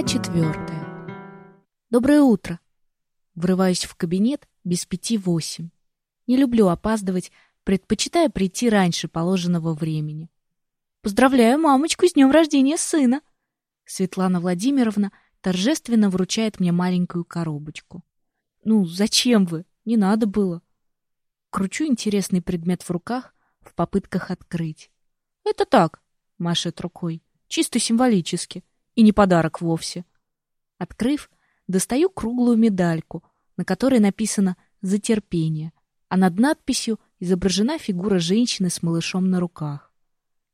Глава четвертая. Доброе утро. Врываюсь в кабинет без пяти восемь. Не люблю опаздывать, предпочитая прийти раньше положенного времени. Поздравляю мамочку с днем рождения сына. Светлана Владимировна торжественно вручает мне маленькую коробочку. Ну, зачем вы? Не надо было. Кручу интересный предмет в руках в попытках открыть. Это так, машет рукой, чисто символически. И не подарок вовсе. Открыв, достаю круглую медальку, на которой написано «За терпение», а над надписью изображена фигура женщины с малышом на руках.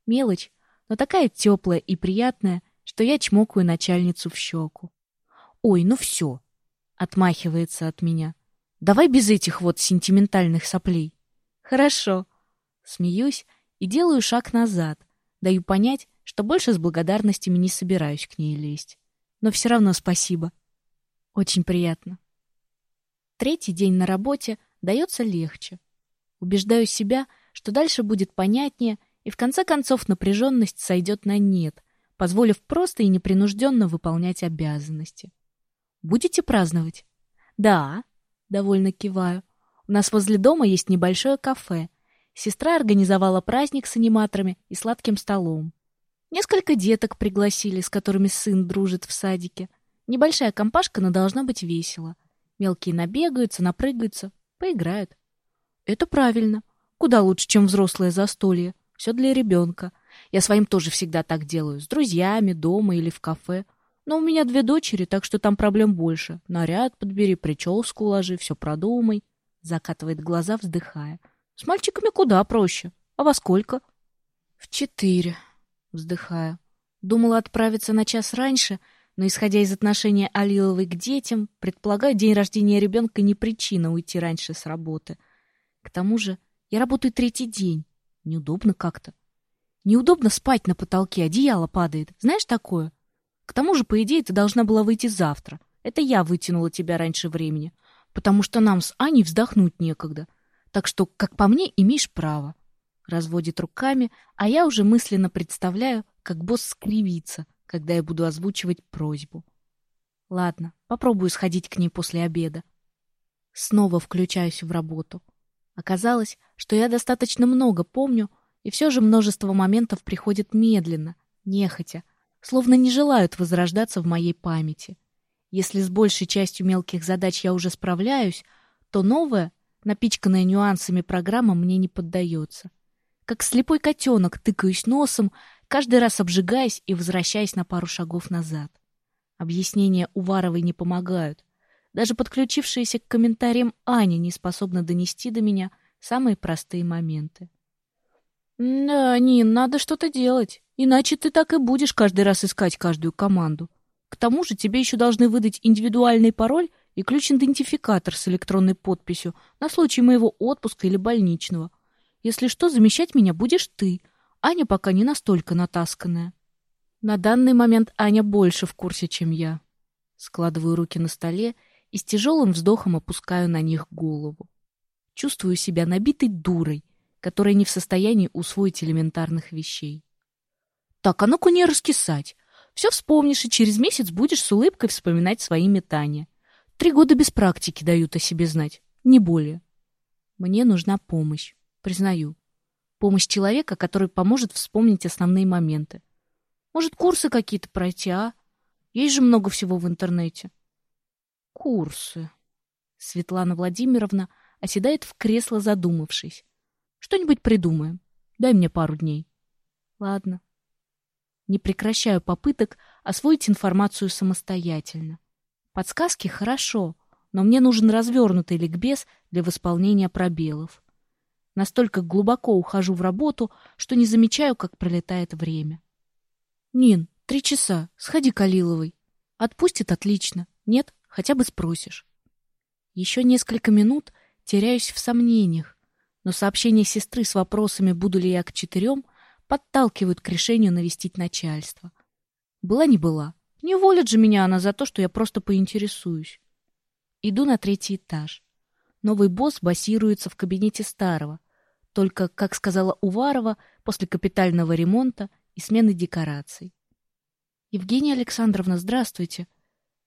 Мелочь, но такая теплая и приятная, что я чмокаю начальницу в щеку. «Ой, ну все!» — отмахивается от меня. «Давай без этих вот сентиментальных соплей». «Хорошо». Смеюсь и делаю шаг назад, даю понять, что больше с благодарностями не собираюсь к ней лезть. Но все равно спасибо. Очень приятно. Третий день на работе дается легче. Убеждаю себя, что дальше будет понятнее, и в конце концов напряженность сойдет на нет, позволив просто и непринужденно выполнять обязанности. Будете праздновать? Да, довольно киваю. У нас возле дома есть небольшое кафе. Сестра организовала праздник с аниматорами и сладким столом. Несколько деток пригласили, с которыми сын дружит в садике. Небольшая компашка, но должно быть весело. Мелкие набегаются, напрыгаются, поиграют. Это правильно. Куда лучше, чем взрослое застолье. Все для ребенка. Я своим тоже всегда так делаю. С друзьями, дома или в кафе. Но у меня две дочери, так что там проблем больше. Наряд подбери, прическу уложи, все продумай. Закатывает глаза, вздыхая. С мальчиками куда проще. А во сколько? В четыре. Вздыхаю. Думала отправиться на час раньше, но, исходя из отношения Алиловой к детям, предполагаю, день рождения ребенка не причина уйти раньше с работы. К тому же я работаю третий день. Неудобно как-то. Неудобно спать на потолке, одеяло падает. Знаешь такое? К тому же, по идее, ты должна была выйти завтра. Это я вытянула тебя раньше времени, потому что нам с Аней вздохнуть некогда. Так что, как по мне, имеешь право разводит руками, а я уже мысленно представляю, как босс скривится, когда я буду озвучивать просьбу. Ладно, попробую сходить к ней после обеда. Снова включаюсь в работу. Оказалось, что я достаточно много помню, и все же множество моментов приходит медленно, нехотя, словно не желают возрождаться в моей памяти. Если с большей частью мелких задач я уже справляюсь, то новая, напичканная нюансами программа мне не поддается. Как слепой котенок тыкаюсь носом, каждый раз обжигаясь и возвращаясь на пару шагов назад. Объяснения Уваровой не помогают. Даже подключившаяся к комментариям Аня не способна донести до меня самые простые моменты. «Да, Нин, надо что-то делать, иначе ты так и будешь каждый раз искать каждую команду. К тому же тебе еще должны выдать индивидуальный пароль и ключ-идентификатор с электронной подписью на случай моего отпуска или больничного. Если что, замещать меня будешь ты. Аня пока не настолько натасканная. На данный момент Аня больше в курсе, чем я. Складываю руки на столе и с тяжелым вздохом опускаю на них голову. Чувствую себя набитой дурой, которая не в состоянии усвоить элементарных вещей. Так, а ну-ка не раскисать. Все вспомнишь, и через месяц будешь с улыбкой вспоминать свои метания. Три года без практики дают о себе знать, не более. Мне нужна помощь. Признаю. Помощь человека, который поможет вспомнить основные моменты. Может, курсы какие-то пройти, а? Есть же много всего в интернете. Курсы. Светлана Владимировна оседает в кресло, задумавшись. Что-нибудь придумаем. Дай мне пару дней. Ладно. Не прекращаю попыток освоить информацию самостоятельно. Подсказки хорошо, но мне нужен развернутый ликбез для восполнения пробелов. Настолько глубоко ухожу в работу, что не замечаю, как пролетает время. Нин, три часа. Сходи к Алиловой. Отпустит отлично. Нет, хотя бы спросишь. Еще несколько минут теряюсь в сомнениях, но сообщение сестры с вопросами, буду ли я к четырем, подталкивают к решению навестить начальство. Была не была. Не волит же меня она за то, что я просто поинтересуюсь. Иду на третий этаж. Новый босс басируется в кабинете старого, только, как сказала Уварова, после капитального ремонта и смены декораций. Евгения Александровна, здравствуйте.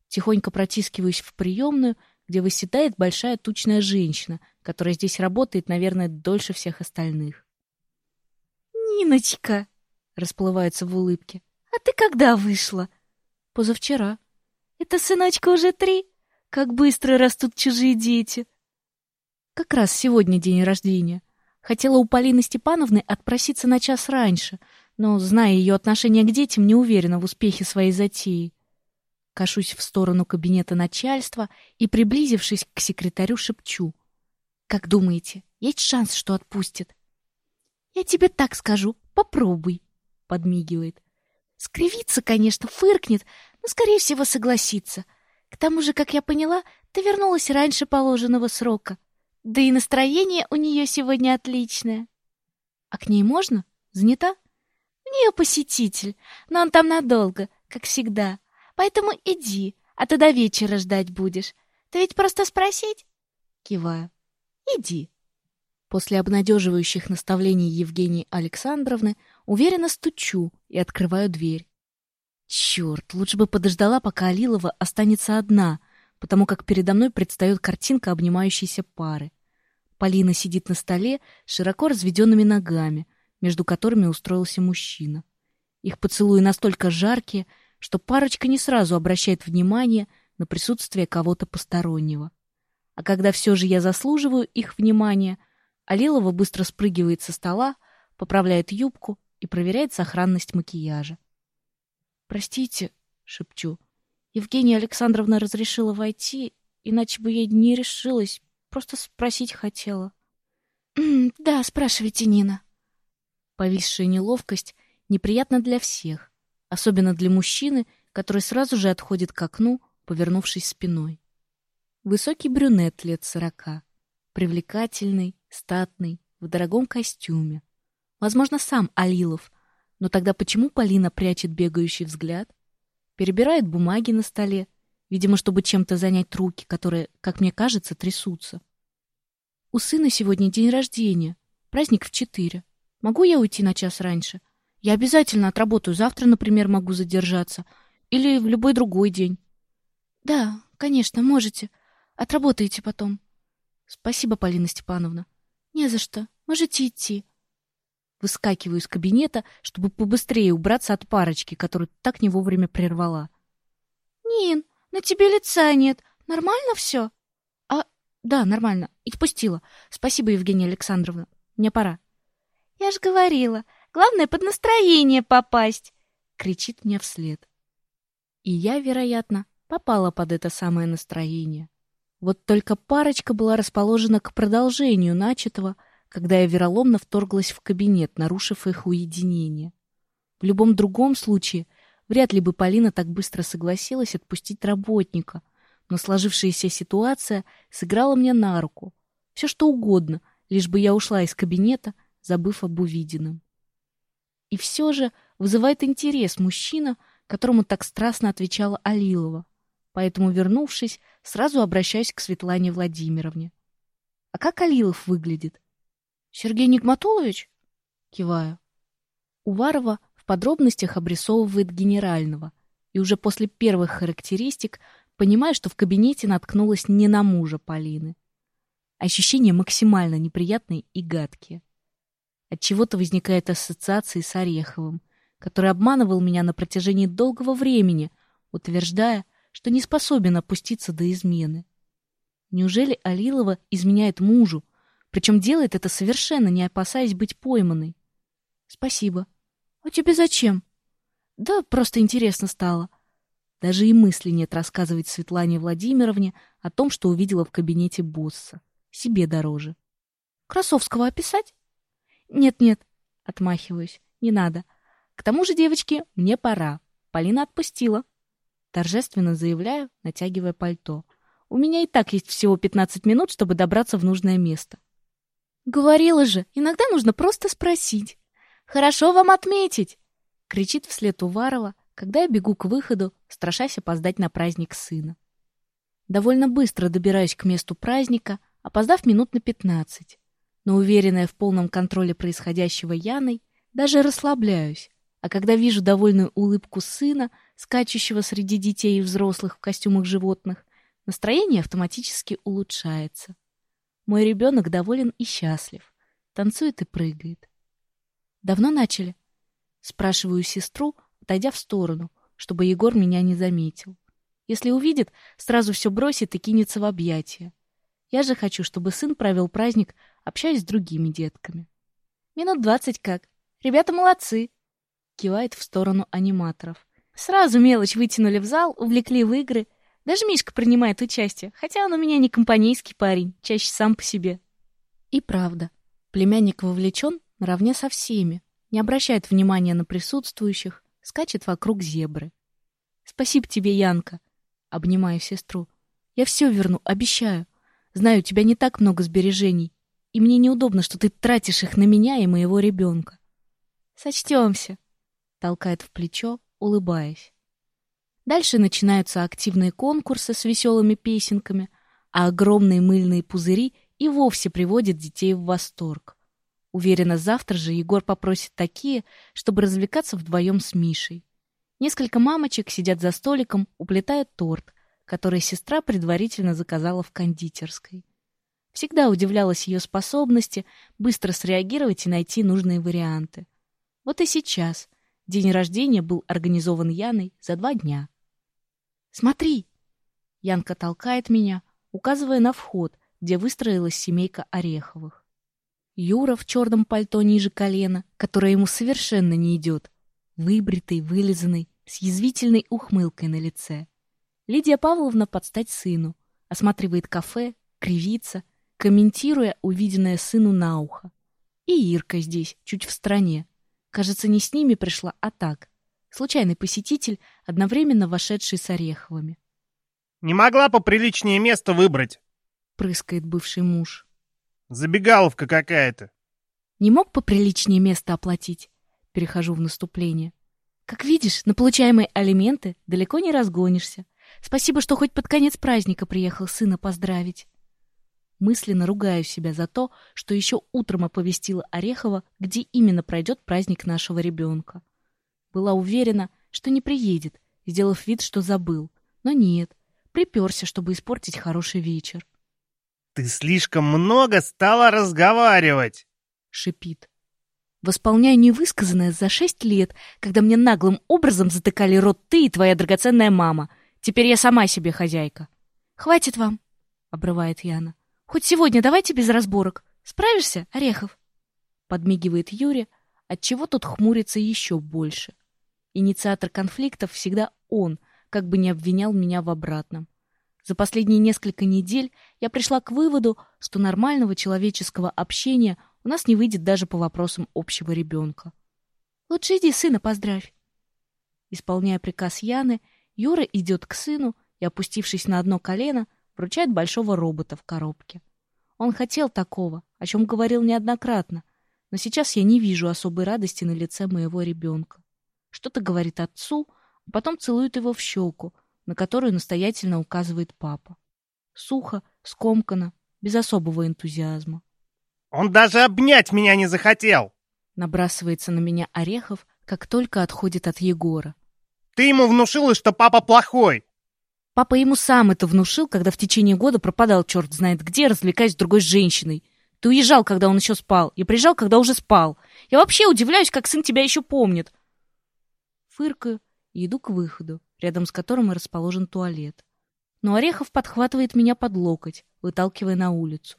Тихонько протискиваюсь в приемную, где выседает большая тучная женщина, которая здесь работает, наверное, дольше всех остальных. «Ниночка!» — расплывается в улыбке. «А ты когда вышла?» «Позавчера». «Это сыночка уже три? Как быстро растут чужие дети!» «Как раз сегодня день рождения. Хотела у Полины Степановны отпроситься на час раньше, но, зная ее отношение к детям, не уверена в успехе своей затеи. Кашусь в сторону кабинета начальства и, приблизившись к секретарю, шепчу. «Как думаете, есть шанс, что отпустят?» «Я тебе так скажу, попробуй», — подмигивает. «Скривится, конечно, фыркнет, но, скорее всего, согласится. К тому же, как я поняла, ты вернулась раньше положенного срока. Да и настроение у нее сегодня отличное». «А к ней можно? Занята?» «У нее посетитель, но он там надолго, как всегда. Поэтому иди, а то до вечера ждать будешь. Ты ведь просто спросить?» Киваю. «Иди». После обнадеживающих наставлений Евгении Александровны уверенно стучу и открываю дверь. Черт, лучше бы подождала, пока Алилова останется одна, потому как передо мной предстает картинка обнимающейся пары. Полина сидит на столе широко разведенными ногами, между которыми устроился мужчина. Их поцелуи настолько жаркие, что парочка не сразу обращает внимание на присутствие кого-то постороннего. А когда все же я заслуживаю их внимания — Алилова быстро спрыгивает со стола, поправляет юбку и проверяет сохранность макияжа. «Простите», — шепчу, — «Евгения Александровна разрешила войти, иначе бы я не решилась, просто спросить хотела». «Да, спрашивайте, Нина». Повисшая неловкость неприятна для всех, особенно для мужчины, который сразу же отходит к окну, повернувшись спиной. Высокий брюнет лет сорока, привлекательный, статный, в дорогом костюме. Возможно, сам Алилов. Но тогда почему Полина прячет бегающий взгляд? Перебирает бумаги на столе, видимо, чтобы чем-то занять руки, которые, как мне кажется, трясутся. У сына сегодня день рождения. Праздник в четыре. Могу я уйти на час раньше? Я обязательно отработаю. Завтра, например, могу задержаться. Или в любой другой день. Да, конечно, можете. Отработаете потом. Спасибо, Полина Степановна. Не за что. Можете идти. Выскакиваю из кабинета, чтобы побыстрее убраться от парочки, которую так не вовремя прервала. Нин, на тебе лица нет. Нормально все? А, да, нормально. И впустила. Спасибо, Евгения Александровна. Мне пора. Я ж говорила, главное под настроение попасть, кричит мне вслед. И я, вероятно, попала под это самое настроение. Вот только парочка была расположена к продолжению начатого, когда я вероломно вторглась в кабинет, нарушив их уединение. В любом другом случае, вряд ли бы Полина так быстро согласилась отпустить работника, но сложившаяся ситуация сыграла мне на руку. Все что угодно, лишь бы я ушла из кабинета, забыв об увиденном. И все же вызывает интерес мужчина, которому так страстно отвечала Алилова. Поэтому, вернувшись, сразу обращаюсь к Светлане Владимировне. А как Алилов выглядит? Сергей Нигматулович? Киваю. Уварова в подробностях обрисовывает генерального, и уже после первых характеристик понимаю, что в кабинете наткнулась не на мужа Полины. Ощущения максимально неприятные и гадкие. От чего-то возникает ассоциация с Ореховым, который обманывал меня на протяжении долгого времени, утверждая, что не способен опуститься до измены. Неужели Алилова изменяет мужу, причем делает это совершенно не опасаясь быть пойманной? Спасибо. А тебе зачем? Да просто интересно стало. Даже и мысли нет рассказывать Светлане Владимировне о том, что увидела в кабинете босса. Себе дороже. Красовского описать? Нет-нет, отмахиваюсь. Не надо. К тому же, девочки, мне пора. Полина отпустила. Торжественно заявляю, натягивая пальто. У меня и так есть всего 15 минут, чтобы добраться в нужное место. Говорила же, иногда нужно просто спросить. Хорошо вам отметить, кричит вслед Уварова, когда я бегу к выходу, страшась опоздать на праздник сына. Довольно быстро добираюсь к месту праздника, опоздав минут на 15. Но уверенная в полном контроле происходящего Яной, даже расслабляюсь, а когда вижу довольную улыбку сына, скачущего среди детей и взрослых в костюмах животных, настроение автоматически улучшается. Мой ребенок доволен и счастлив, танцует и прыгает. «Давно начали?» — спрашиваю сестру, отойдя в сторону, чтобы Егор меня не заметил. Если увидит, сразу все бросит и кинется в объятия. Я же хочу, чтобы сын провел праздник, общаясь с другими детками. Минут двадцать как. Ребята молодцы. Кивает в сторону аниматоров. Сразу мелочь вытянули в зал, увлекли в игры. Даже Мишка принимает участие, хотя он у меня не компанейский парень, чаще сам по себе. И правда, племянник вовлечен наравне со всеми, не обращает внимания на присутствующих, скачет вокруг зебры. Спасибо тебе, Янка. Обнимаю сестру. Я все верну, обещаю. Знаю, у тебя не так много сбережений, и мне неудобно, что ты тратишь их на меня и моего ребенка. Сочтемся, толкает в плечо, улыбаясь. Дальше начинаются активные конкурсы с веселыми песенками, а огромные мыльные пузыри и вовсе приводят детей в восторг. Уверена, завтра же Егор попросит такие, чтобы развлекаться вдвоем с Мишей. Несколько мамочек сидят за столиком, уплетая торт, который сестра предварительно заказала в кондитерской. Всегда удивлялась ее способности быстро среагировать и найти нужные варианты. Вот и сейчас день рождения был организован Яной за два дня. «Смотри!» Янка толкает меня, указывая на вход, где выстроилась семейка Ореховых. Юра в черном пальто ниже колена, которое ему совершенно не идет, выбритый, вылизанный, с язвительной ухмылкой на лице. Лидия Павловна подстать сыну, осматривает кафе, кривится, комментируя увиденное сыну на ухо. И Ирка здесь, чуть в стороне. Кажется, не с ними пришла, а так. Случайный посетитель, одновременно вошедший с Ореховыми. «Не могла поприличнее место выбрать», — прыскает бывший муж. «Забегаловка какая-то». «Не мог поприличнее место оплатить?» Перехожу в наступление. Как видишь, на получаемые алименты далеко не разгонишься. Спасибо, что хоть под конец праздника приехал сына поздравить. Мысленно ругаю себя за то, что еще утром оповестила Орехова, где именно пройдет праздник нашего ребенка. Была уверена, что не приедет, сделав вид, что забыл. Но нет, приперся, чтобы испортить хороший вечер. «Ты слишком много стала разговаривать!» — шипит. Восполняю невысказанное за шесть лет, когда мне наглым образом затыкали рот ты и твоя драгоценная мама. Теперь я сама себе хозяйка. Хватит вам, обрывает Яна. Хоть сегодня давайте без разборок. Справишься, Орехов? Подмигивает Юрий, отчего тот хмурится еще больше. Инициатор конфликтов всегда он, как бы не обвинял меня в обратном. За последние несколько недель я пришла к выводу, что нормального человеческого общения – у нас не выйдет даже по вопросам общего ребенка. Лучше иди сына поздравь. Исполняя приказ Яны, Юра идет к сыну и, опустившись на одно колено, вручает большого робота в коробке. Он хотел такого, о чем говорил неоднократно, но сейчас я не вижу особой радости на лице моего ребенка. Что-то говорит отцу, а потом целует его в щеку, на которую настоятельно указывает папа. Сухо, скомканно, без особого энтузиазма. Он даже обнять меня не захотел!» Набрасывается на меня Орехов, как только отходит от Егора. «Ты ему внушила, что папа плохой!» Папа ему сам это внушил, когда в течение года пропадал черт знает где, развлекаясь с другой женщиной. Ты уезжал, когда он еще спал, и приезжал, когда уже спал. Я вообще удивляюсь, как сын тебя еще помнит. Фыркаю и иду к выходу, рядом с которым и расположен туалет. Но Орехов подхватывает меня под локоть, выталкивая на улицу.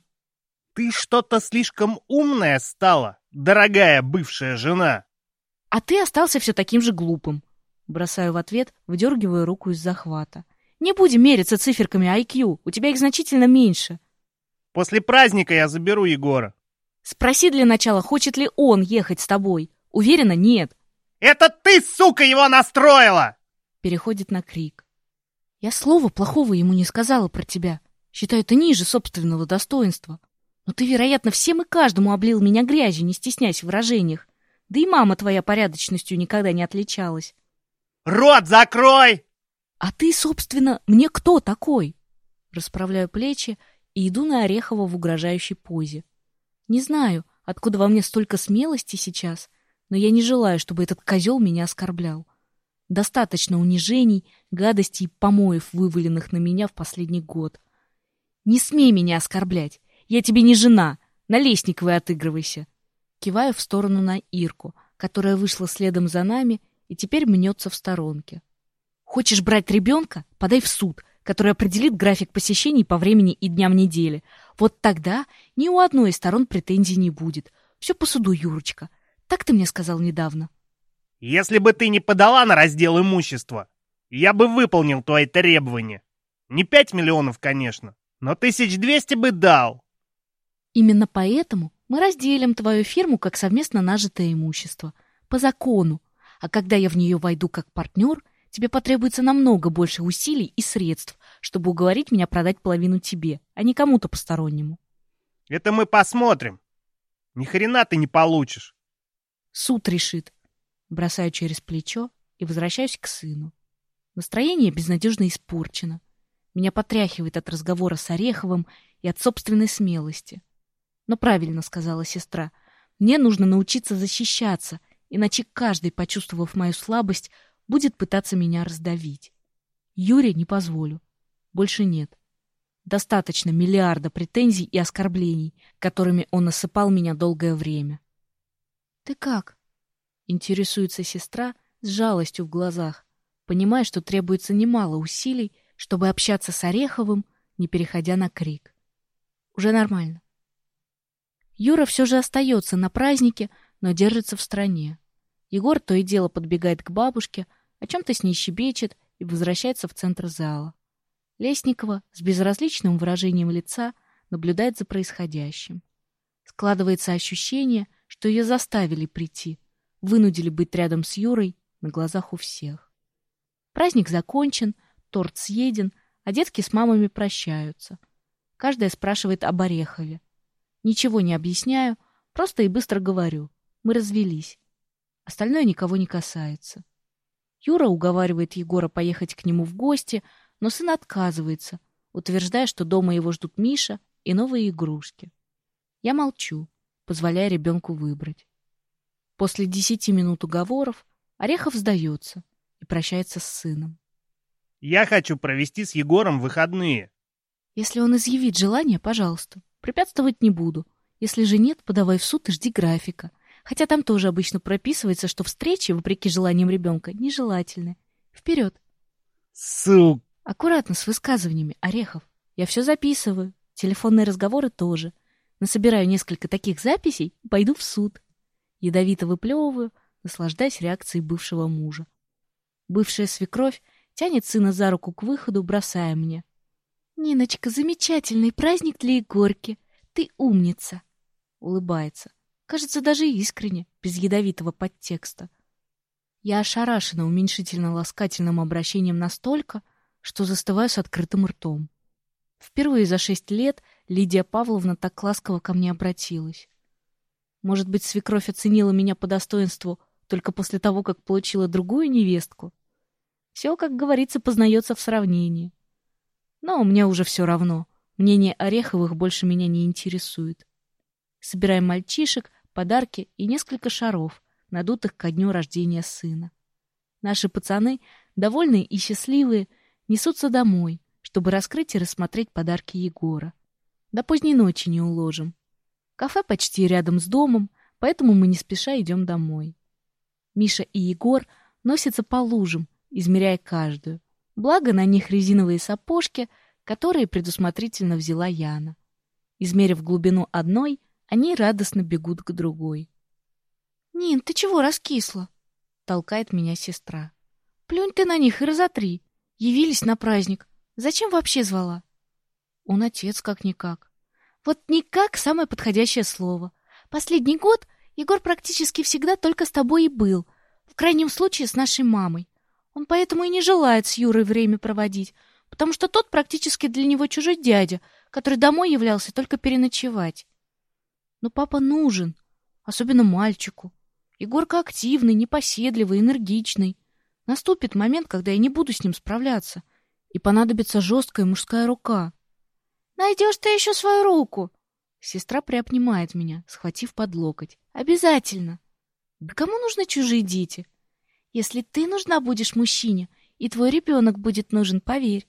Ты что-то слишком умная стала, дорогая бывшая жена. А ты остался все таким же глупым. Бросаю в ответ, выдергивая руку из захвата. Не будем мериться циферками IQ, у тебя их значительно меньше. После праздника я заберу Егора. Спроси для начала, хочет ли он ехать с тобой. Уверена, нет. Это ты, сука, его настроила! Переходит на крик. Я слова плохого ему не сказала про тебя. Считаю это ниже собственного достоинства. Но ты, вероятно, всем и каждому облил меня грязью, не стесняясь в выражениях. Да и мама твоя порядочностью никогда не отличалась. Рот закрой! А ты, собственно, мне кто такой? Расправляю плечи и иду на Орехова в угрожающей позе. Не знаю, откуда во мне столько смелости сейчас, но я не желаю, чтобы этот козел меня оскорблял. Достаточно унижений, гадостей и помоев, вываленных на меня в последний год. Не смей меня оскорблять. Я тебе не жена. На Лесниковой отыгрывайся. Киваю в сторону на Ирку, которая вышла следом за нами и теперь мнется в сторонке. Хочешь брать ребенка? Подай в суд, который определит график посещений по времени и дням недели. Вот тогда ни у одной из сторон претензий не будет. Все по суду, Юрочка. Так ты мне сказал недавно. Если бы ты не подала на раздел имущества, я бы выполнил твои требования. Не пять миллионов, конечно, но тысяч двести бы дал. Именно поэтому мы разделим твою фирму как совместно нажитое имущество. По закону. А когда я в нее войду как партнер, тебе потребуется намного больше усилий и средств, чтобы уговорить меня продать половину тебе, а не кому-то постороннему. Это мы посмотрим. Ни хрена ты не получишь. Суд решит, бросаю через плечо и возвращаюсь к сыну. Настроение безнадежно испорчено. Меня потряхивает от разговора с Ореховым и от собственной смелости. Но правильно сказала сестра. Мне нужно научиться защищаться, иначе каждый, почувствовав мою слабость, будет пытаться меня раздавить. Юре не позволю. Больше нет. Достаточно миллиарда претензий и оскорблений, которыми он осыпал меня долгое время. — Ты как? Интересуется сестра с жалостью в глазах, понимая, что требуется немало усилий, чтобы общаться с Ореховым, не переходя на крик. Уже нормально. Юра все же остается на празднике, но держится в стороне. Егор то и дело подбегает к бабушке, о чем-то с ней щебечет и возвращается в центр зала. Лесникова с безразличным выражением лица наблюдает за происходящим. Складывается ощущение, что ее заставили прийти, вынудили быть рядом с Юрой на глазах у всех. Праздник закончен, торт съеден, а детки с мамами прощаются. Каждая спрашивает об Орехове. Ничего не объясняю, просто и быстро говорю. Мы развелись. Остальное никого не касается. Юра уговаривает Егора поехать к нему в гости, но сын отказывается, утверждая, что дома его ждут Миша и новые игрушки. Я молчу, позволяя ребенку выбрать. После десяти минут уговоров Орехов сдается и прощается с сыном. Я хочу провести с Егором выходные. Если он изъявит желание, пожалуйста. Препятствовать не буду. Если же нет, подавай в суд и жди графика. Хотя там тоже обычно прописывается, что встречи, вопреки желаниям ребенка, нежелательны. Вперед. Сук. Аккуратно с высказываниями, Орехов. Я все записываю. Телефонные разговоры тоже. Насобираю несколько таких записей и пойду в суд. Ядовито выплевываю, наслаждаясь реакцией бывшего мужа. Бывшая свекровь тянет сына за руку к выходу, бросая мне. «Ниночка, замечательный праздник для Егорки. Ты умница!» Улыбается. Кажется, даже искренне, без ядовитого подтекста. Я ошарашена уменьшительно-ласкательным обращением настолько, что застываю с открытым ртом. Впервые за шесть лет Лидия Павловна так ласково ко мне обратилась. Может быть, свекровь оценила меня по достоинству только после того, как получила другую невестку? Все, как говорится, познается в сравнении. Но мне уже все равно. Мнение Ореховых больше меня не интересует. Собираем мальчишек, подарки и несколько шаров, надутых ко дню рождения сына. Наши пацаны, довольные и счастливые, несутся домой, чтобы раскрыть и рассмотреть подарки Егора. До поздней ночи не уложим. Кафе почти рядом с домом, поэтому мы не спеша идем домой. Миша и Егор носятся по лужам, измеряя каждую. Благо на них резиновые сапожки, которые предусмотрительно взяла Яна. Измерив глубину одной, они радостно бегут к другой. «Нин, ты чего раскисла?» — толкает меня сестра. «Плюнь ты на них и разотри. Явились на праздник. Зачем вообще звала?» «Он отец как-никак». Вот никак самое подходящее слово. Последний год Егор практически всегда только с тобой и был. В крайнем случае с нашей мамой. Он поэтому и не желает с Юрой время проводить, потому что тот практически для него чужой дядя, который домой являлся только переночевать. Но папа нужен, особенно мальчику. Егорка активный, непоседливый, энергичный. Наступит момент, когда я не буду с ним справляться, и понадобится жесткая мужская рука. Найдешь ты еще свою руку. Сестра приобнимает меня, схватив под локоть. Обязательно. Да кому нужны чужие дети? Если ты нужна будешь мужчине, и твой ребенок будет нужен, поверь.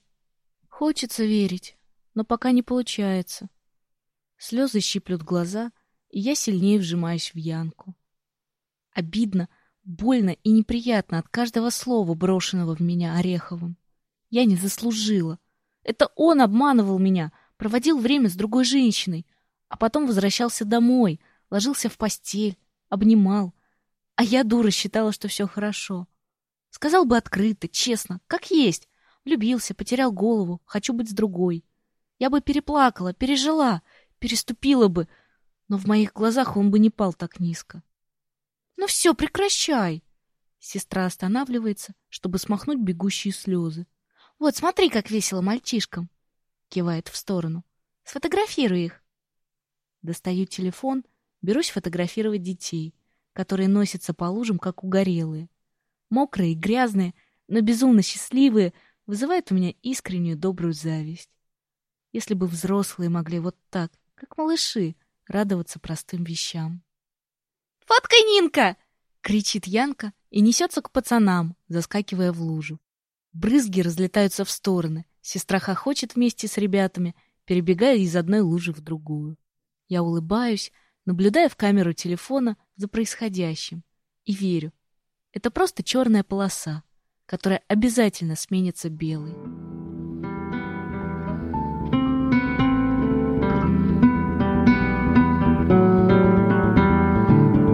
Хочется верить, но пока не получается. Слезы щиплют глаза, и я сильнее вжимаюсь в Янку. Обидно, больно и неприятно от каждого слова, брошенного в меня Ореховым. Я не заслужила. Это он обманывал меня, проводил время с другой женщиной, а потом возвращался домой, ложился в постель, обнимал. А я, дура, считала, что все хорошо. Сказал бы открыто, честно, как есть. Влюбился, потерял голову, хочу быть с другой. Я бы переплакала, пережила, переступила бы, но в моих глазах он бы не пал так низко. «Ну все, прекращай!» Сестра останавливается, чтобы смахнуть бегущие слезы. «Вот, смотри, как весело мальчишкам!» Кивает в сторону. «Сфотографируй их!» Достаю телефон, берусь фотографировать детей, которые носятся по лужам, как угорелые. Мокрые грязные, но безумно счастливые, вызывают у меня искреннюю добрую зависть. Если бы взрослые могли вот так, как малыши, радоваться простым вещам. «Фоткай, Нинка!» — кричит Янка и несется к пацанам, заскакивая в лужу. Брызги разлетаются в стороны. Сестра хохочет вместе с ребятами, перебегая из одной лужи в другую. Я улыбаюсь, наблюдая в камеру телефона за происходящим, и верю. Это просто черная полоса, которая обязательно сменится белой.